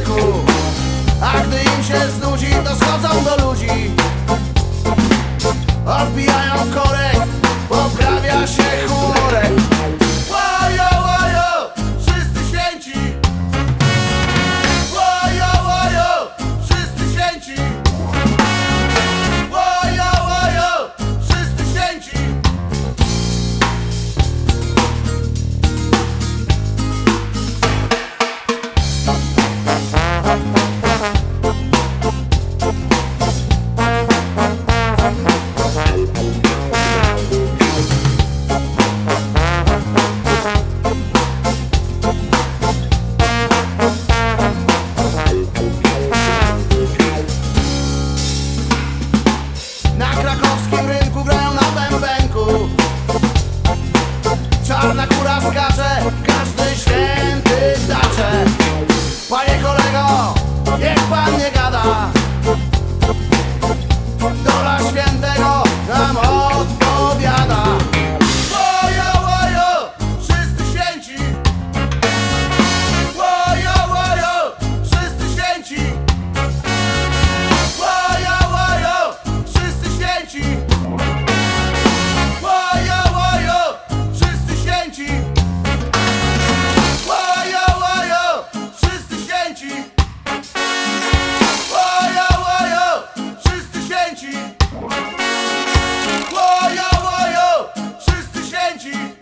języku. A gdy im się znudzi, to schodzą do ludzi. Odbijają korek, poprawia się chód Podola świętego, tam you.